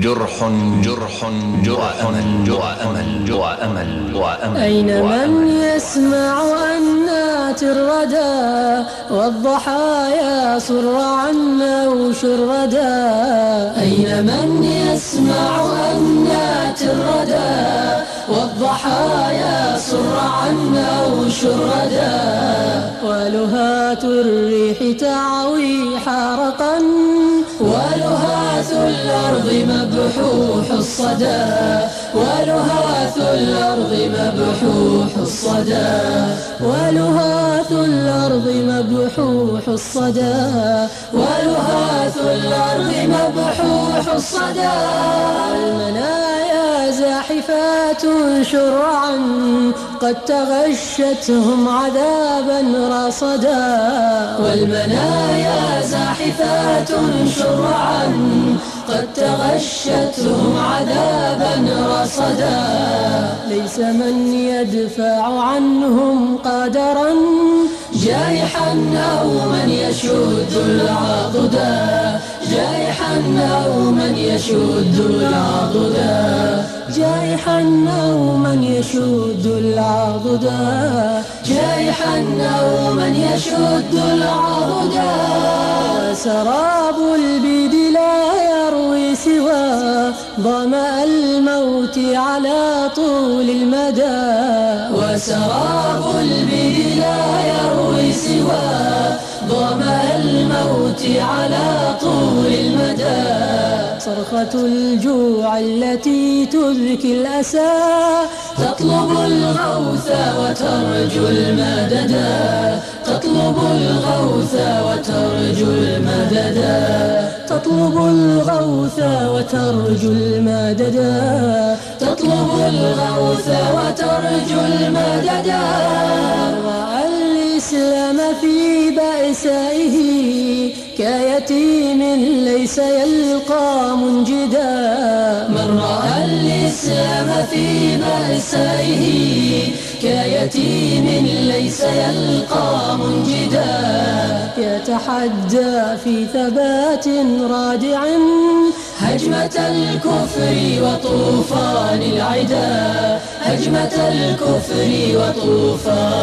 جرح جرح جرح وأمل وأمل وأمل وأمل أين من يسمع أنات الردى والضحايا سر عنا وشردا أين من يسمع أنات الردى والضحايا سر عنا وشردا ولهات الريح تعوي حارقا ولهاث الأرض مبحوح الصدى ولهاث الأرض مبحوح الصدى ولهاث الأرض مبحوح الصدى ولهاث الأرض مبحوح الصدى المنايا زاحفات شرعا قد تغشتهم عذابا رصدا والمنايا زاحفات شرعا قد تغشتهم عذابا رصدا. ليس من يدفع عنهم قدرا جائحا أو من يشد العضدا من يشد العضدا جائحا أو من يشد العضدا جائحا من يشد العضدا سراب البيد لا يروي سوى. ظمأ الموت على طول المدى. وسراب البيد لا يروي سوى. ظمأ الموت على طول المدى. صرخة الجوع التي تذكي الأسى تطلب الغوث وترجو المددا تطلب الغوث وترجو المددا تطلب الغوث وترجو المددا تطلب الغوث وترجو المددا بأسائه كيتيم ليس يلقى منجدا. من رأى الإسلام في بأسائه كيتيم ليس يلقى منجدا. يتحدى في ثبات رادع هجمة الكفر وطوفان العدا. هجمة الكفر وطوفان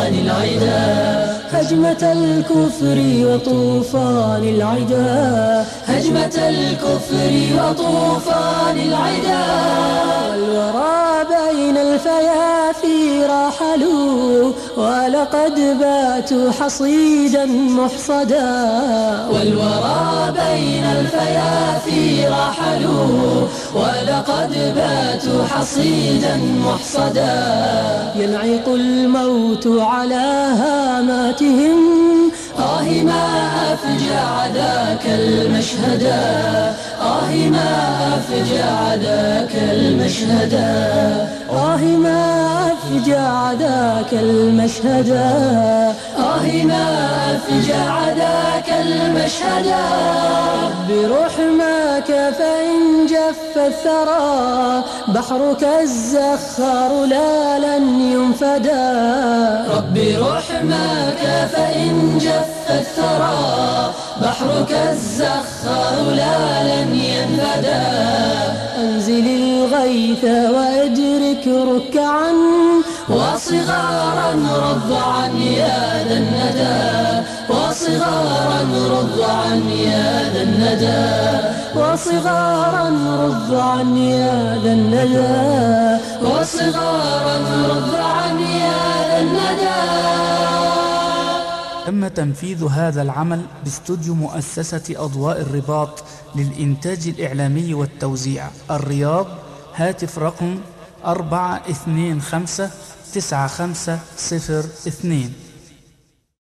هجمة الكفر وطوفان العدا. هجمة الكفر وطوفان العدا. بين الفيافي رحلوا ولقد باتوا حصيدا محصدا. والورى بين الفيافي رحلوا ولقد باتوا حصيدا محصدا. ينعق الموت على هاماتهم آه ما أفجع ذاك المشهدا. آه ما أفجع ذاك المشهدا. آه ما أفجع ذاك المشهدا آه ما أفجع ذاك المشهدا برحمك فإن جف الثرى. بحرك الزخار لا لن ينفدا رب رحمك فإن جف الثرى. بحرك الزخار لا لن ينفدا الغيث وأدرك ركعا وصغارا رضعا يا ذا الندى وصغارا رضعا يا ذا الندى وصغارا رضعا يا ذا الندى وصغارا رضعا يا ذا الندى. تم تنفيذ هذا العمل باستوديو مؤسسة أضواء الرباط للإنتاج الإعلامي والتوزيع الرياض هاتف رقم أربعة اثنين خمسة تسعة خمسة صفر اثنين.